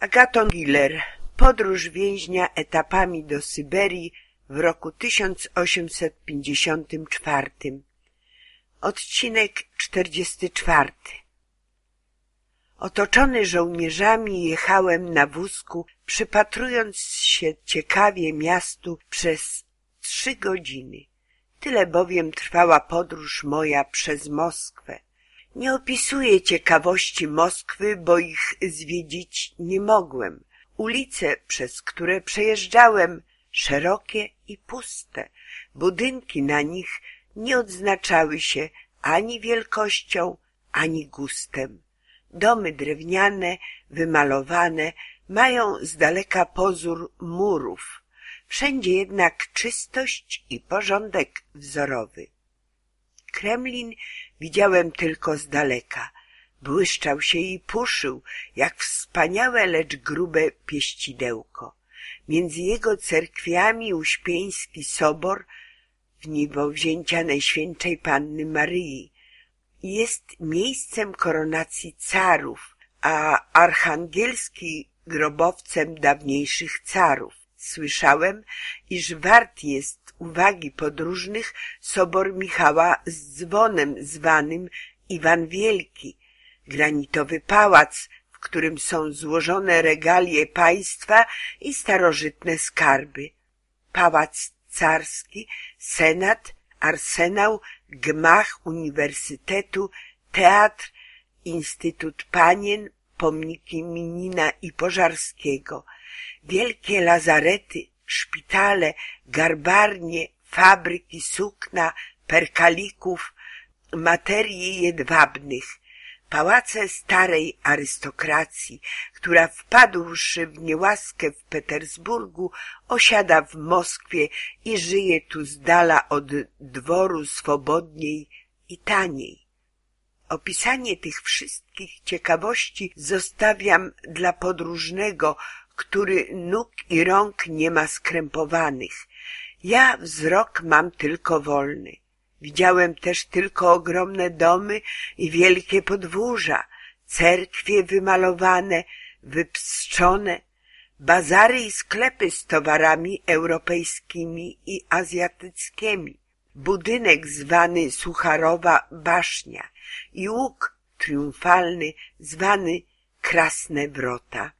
Agaton Giller Podróż więźnia etapami do Syberii w roku 1854 Odcinek 44 Otoczony żołnierzami jechałem na wózku, przypatrując się ciekawie miastu przez trzy godziny. Tyle bowiem trwała podróż moja przez Moskwę. Nie opisuję ciekawości Moskwy, bo ich zwiedzić nie mogłem. Ulice, przez które przejeżdżałem, szerokie i puste. Budynki na nich nie odznaczały się ani wielkością, ani gustem. Domy drewniane, wymalowane, mają z daleka pozór murów. Wszędzie jednak czystość i porządek wzorowy. Kremlin widziałem tylko z daleka. Błyszczał się i puszył, jak wspaniałe, lecz grube pieścidełko. Między jego cerkwiami uśpieński sobor w niebo wzięcia Najświętszej Panny Maryi jest miejscem koronacji carów, a archangielski grobowcem dawniejszych carów. Słyszałem, iż wart jest uwagi podróżnych sobor Michała z dzwonem zwanym Iwan Wielki, granitowy pałac, w którym są złożone regalie państwa i starożytne skarby, pałac carski, senat, arsenał, gmach uniwersytetu, teatr, instytut panien, pomniki Minina i Pożarskiego, wielkie lazarety, szpitale, garbarnie, fabryki sukna, perkalików, materii jedwabnych, pałace starej arystokracji, która wpadłszy w niełaskę w Petersburgu, osiada w Moskwie i żyje tu z dala od dworu swobodniej i taniej. Opisanie tych wszystkich ciekawości zostawiam dla podróżnego, który nóg i rąk nie ma skrępowanych. Ja wzrok mam tylko wolny. Widziałem też tylko ogromne domy i wielkie podwórza, cerkwie wymalowane, wypstrzone, bazary i sklepy z towarami europejskimi i azjatyckimi, budynek zwany Sucharowa Basznia i łuk triumfalny zwany Krasne Wrota.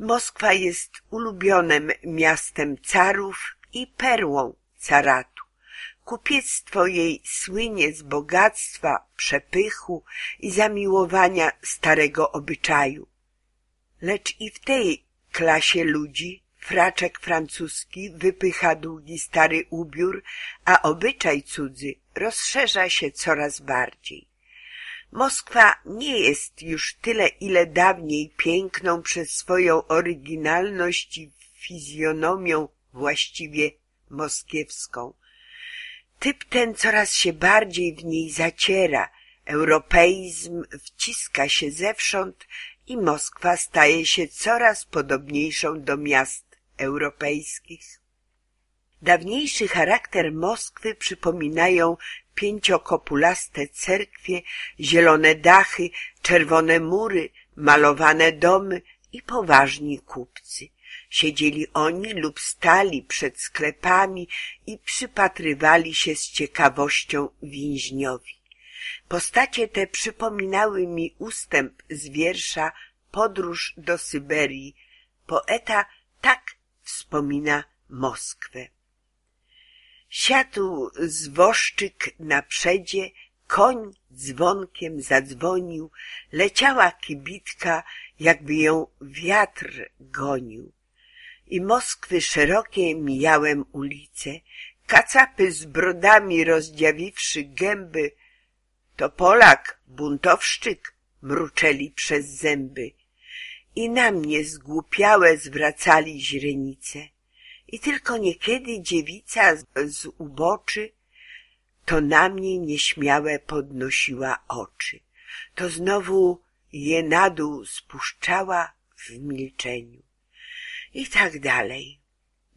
Moskwa jest ulubionym miastem carów i perłą caratu. Kupiectwo jej słynie z bogactwa, przepychu i zamiłowania starego obyczaju. Lecz i w tej klasie ludzi fraczek francuski wypycha długi stary ubiór, a obyczaj cudzy rozszerza się coraz bardziej. Moskwa nie jest już tyle, ile dawniej piękną przez swoją oryginalność i fizjonomią właściwie moskiewską. Typ ten coraz się bardziej w niej zaciera, europeizm wciska się zewsząd i Moskwa staje się coraz podobniejszą do miast europejskich. Dawniejszy charakter Moskwy przypominają pięciokopulaste cerkwie, zielone dachy, czerwone mury, malowane domy i poważni kupcy. Siedzieli oni lub stali przed sklepami i przypatrywali się z ciekawością więźniowi. Postacie te przypominały mi ustęp z wiersza Podróż do Syberii. Poeta tak wspomina Moskwę. Siadł zwoszczyk na przedzie, koń dzwonkiem zadzwonił, leciała kibitka, jakby ją wiatr gonił. I Moskwy szerokie mijałem ulice, kacapy z brodami rozdziawiwszy gęby, to Polak, buntowszczyk, mruczeli przez zęby. I na mnie zgłupiałe zwracali źrenice. I tylko niekiedy dziewica z, z uboczy to na mnie nieśmiałe podnosiła oczy. To znowu je na dół spuszczała w milczeniu. I tak dalej.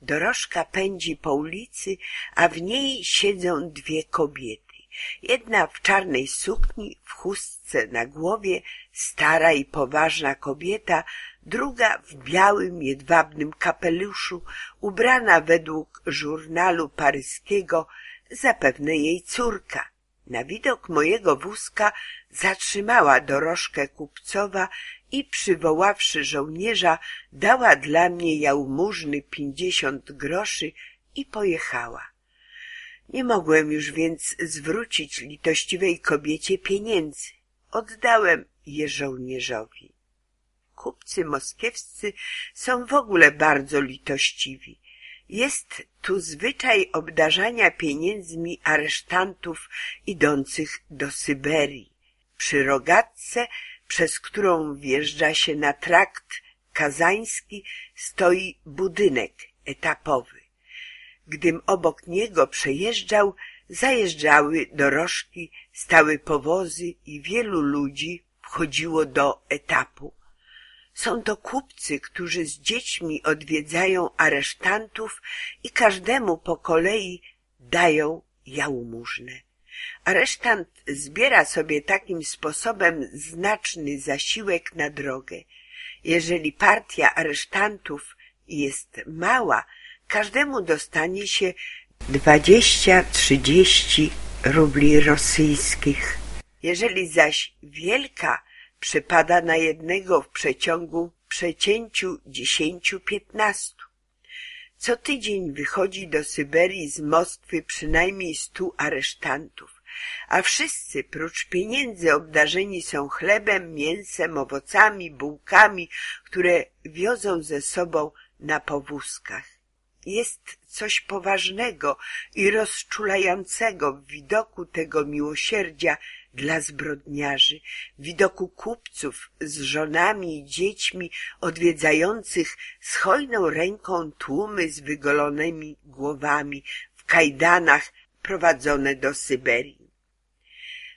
Dorożka pędzi po ulicy, a w niej siedzą dwie kobiety. Jedna w czarnej sukni, w chustce na głowie, stara i poważna kobieta, druga w białym, jedwabnym kapeluszu, ubrana według żurnalu paryskiego, zapewne jej córka. Na widok mojego wózka zatrzymała dorożkę kupcowa i przywoławszy żołnierza, dała dla mnie jałmużny pięćdziesiąt groszy i pojechała. Nie mogłem już więc zwrócić litościwej kobiecie pieniędzy. Oddałem je żołnierzowi. Kupcy moskiewscy są w ogóle bardzo litościwi. Jest tu zwyczaj obdarzania pieniędzmi aresztantów idących do Syberii. Przy rogatce, przez którą wjeżdża się na trakt kazański, stoi budynek etapowy. Gdym obok niego przejeżdżał, zajeżdżały dorożki, stały powozy i wielu ludzi wchodziło do etapu. Są to kupcy, którzy z dziećmi odwiedzają aresztantów i każdemu po kolei dają jałmużnę. Aresztant zbiera sobie takim sposobem znaczny zasiłek na drogę. Jeżeli partia aresztantów jest mała, każdemu dostanie się dwadzieścia, trzydzieści rubli rosyjskich. Jeżeli zaś wielka przypada na jednego w przeciągu przecięciu dziesięciu, piętnastu. Co tydzień wychodzi do Syberii z Moskwy przynajmniej stu aresztantów, a wszyscy prócz pieniędzy obdarzeni są chlebem, mięsem, owocami, bułkami, które wiozą ze sobą na powózkach. Jest coś poważnego i rozczulającego w widoku tego miłosierdzia dla zbrodniarzy, widoku kupców z żonami i dziećmi odwiedzających z hojną ręką tłumy z wygolonymi głowami w kajdanach prowadzone do Syberii.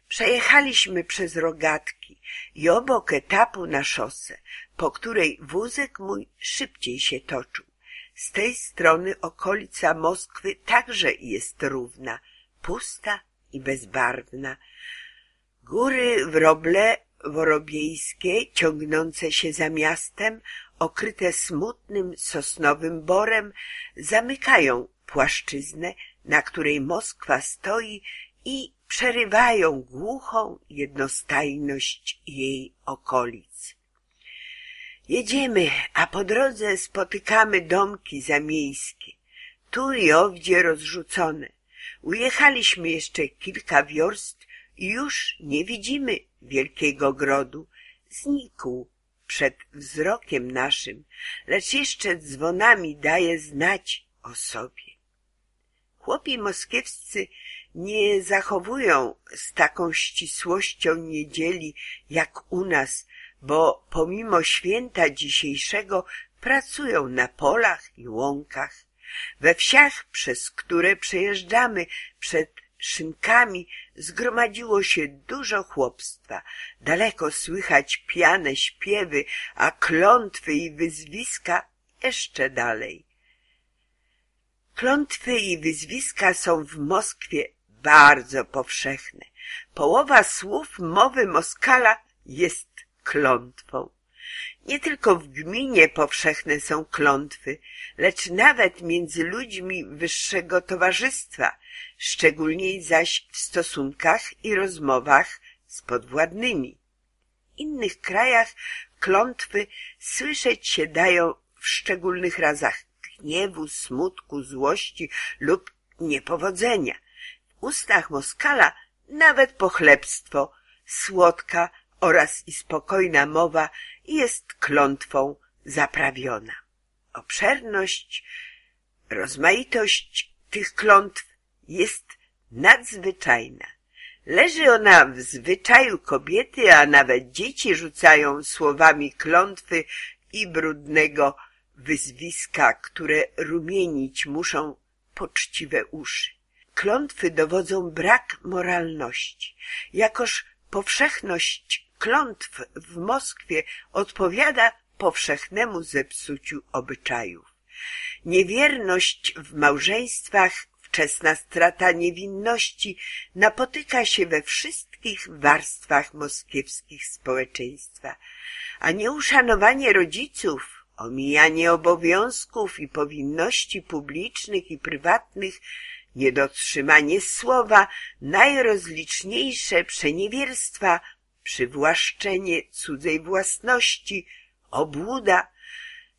Przejechaliśmy przez rogatki i obok etapu na szosę, po której wózek mój szybciej się toczył. Z tej strony okolica Moskwy także jest równa, pusta i bezbarwna. Góry wroble worobiejskie, ciągnące się za miastem, okryte smutnym sosnowym borem, zamykają płaszczyznę, na której Moskwa stoi i przerywają głuchą jednostajność jej okolic. Jedziemy, a po drodze spotykamy domki zamiejskie, tu i owdzie rozrzucone. Ujechaliśmy jeszcze kilka wiorst już nie widzimy wielkiego grodu. Znikł przed wzrokiem naszym, lecz jeszcze dzwonami daje znać o sobie. Chłopi moskiewscy nie zachowują z taką ścisłością niedzieli jak u nas, bo pomimo święta dzisiejszego pracują na polach i łąkach. We wsiach, przez które przejeżdżamy przed szynkami, zgromadziło się dużo chłopstwa. Daleko słychać piane śpiewy, a klątwy i wyzwiska jeszcze dalej. Klątwy i wyzwiska są w Moskwie bardzo powszechne. Połowa słów mowy Moskala jest klątwą. Nie tylko w gminie powszechne są klątwy, lecz nawet między ludźmi wyższego towarzystwa, szczególniej zaś w stosunkach i rozmowach z podwładnymi. W innych krajach klątwy słyszeć się dają w szczególnych razach gniewu, smutku, złości lub niepowodzenia. W ustach Moskala nawet pochlebstwo, słodka oraz i spokojna mowa jest klątwą zaprawiona. Obszerność, rozmaitość tych klątw jest nadzwyczajna. Leży ona w zwyczaju kobiety, a nawet dzieci rzucają słowami klątwy i brudnego wyzwiska, które rumienić muszą poczciwe uszy. Klątwy dowodzą brak moralności, jakoż powszechność klątw w Moskwie odpowiada powszechnemu zepsuciu obyczajów. Niewierność w małżeństwach wczesna strata niewinności napotyka się we wszystkich warstwach moskiewskich społeczeństwa, a nieuszanowanie rodziców, omijanie obowiązków i powinności publicznych i prywatnych, niedotrzymanie słowa, najrozliczniejsze przeniewierstwa, przywłaszczenie cudzej własności, obłuda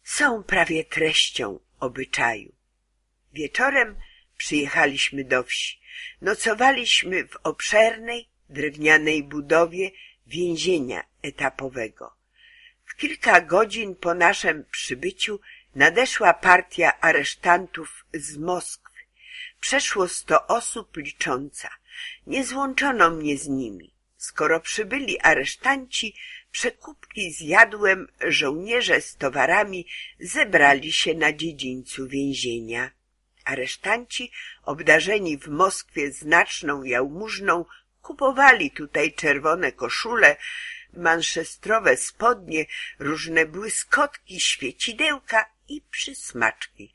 są prawie treścią obyczaju. Wieczorem przyjechaliśmy do wsi. Nocowaliśmy w obszernej, drewnianej budowie więzienia etapowego. W kilka godzin po naszym przybyciu nadeszła partia aresztantów z Moskwy. Przeszło sto osób licząca. Nie złączono mnie z nimi. Skoro przybyli aresztanci, przekupki z jadłem żołnierze z towarami zebrali się na dziedzińcu więzienia. Aresztanci, obdarzeni w Moskwie znaczną jałmużną, kupowali tutaj czerwone koszule, manszestrowe spodnie, różne błyskotki, świecidełka i przysmaczki.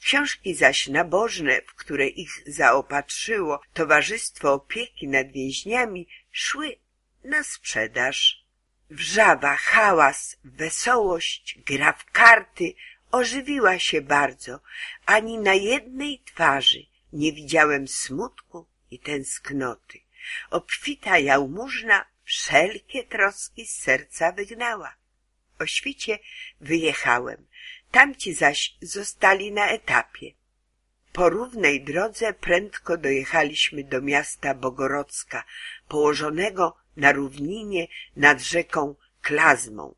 Książki zaś nabożne, w które ich zaopatrzyło Towarzystwo Opieki nad Więźniami, szły na sprzedaż. Wrzawa, hałas, wesołość, gra w karty ożywiła się bardzo. Ani na jednej twarzy nie widziałem smutku i tęsknoty. Obfita jałmużna wszelkie troski z serca wygnała. O świcie wyjechałem, tamci zaś zostali na etapie. Po równej drodze prędko dojechaliśmy do miasta Bogorodzka, położonego na równinie nad rzeką Klazmą.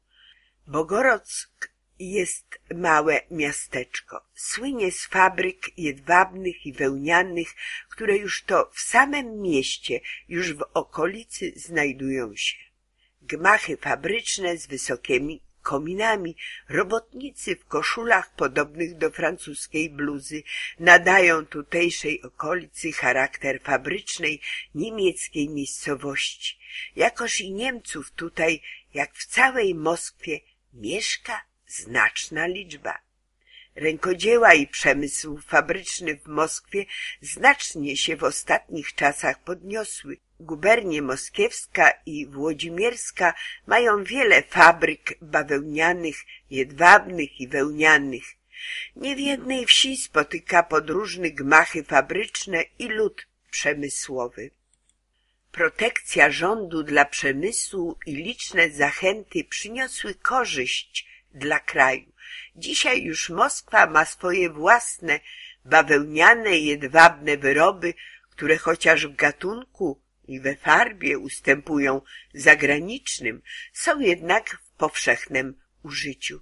Bogorock jest małe miasteczko. Słynie z fabryk jedwabnych i wełnianych, które już to w samym mieście, już w okolicy znajdują się. Gmachy fabryczne z wysokimi kominami, robotnicy w koszulach podobnych do francuskiej bluzy nadają tutejszej okolicy charakter fabrycznej niemieckiej miejscowości. Jakoż i Niemców tutaj, jak w całej Moskwie, mieszka znaczna liczba. Rękodzieła i przemysł fabryczny w Moskwie znacznie się w ostatnich czasach podniosły. Gubernie moskiewska i włodzimierska mają wiele fabryk bawełnianych, jedwabnych i wełnianych. Nie w jednej wsi spotyka podróżny gmachy fabryczne i lud przemysłowy. Protekcja rządu dla przemysłu i liczne zachęty przyniosły korzyść dla kraju. Dzisiaj już Moskwa ma swoje własne bawełniane jedwabne wyroby, które chociaż w gatunku i we farbie ustępują zagranicznym, są jednak w powszechnym użyciu.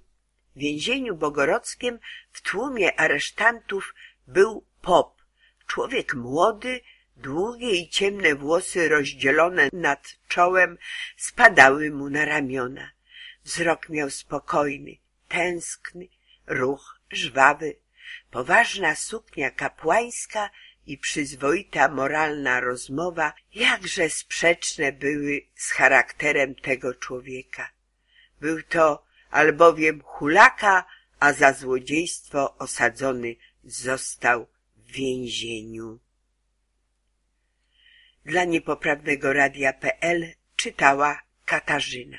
W więzieniu bogorockim w tłumie aresztantów był pop, człowiek młody, długie i ciemne włosy rozdzielone nad czołem spadały mu na ramiona. Wzrok miał spokojny, tęskny, ruch żwawy, poważna suknia kapłańska i przyzwoita moralna rozmowa jakże sprzeczne były z charakterem tego człowieka. Był to albowiem hulaka, a za złodziejstwo osadzony został w więzieniu. Dla niepoprawnego radia.pl czytała Katarzyna.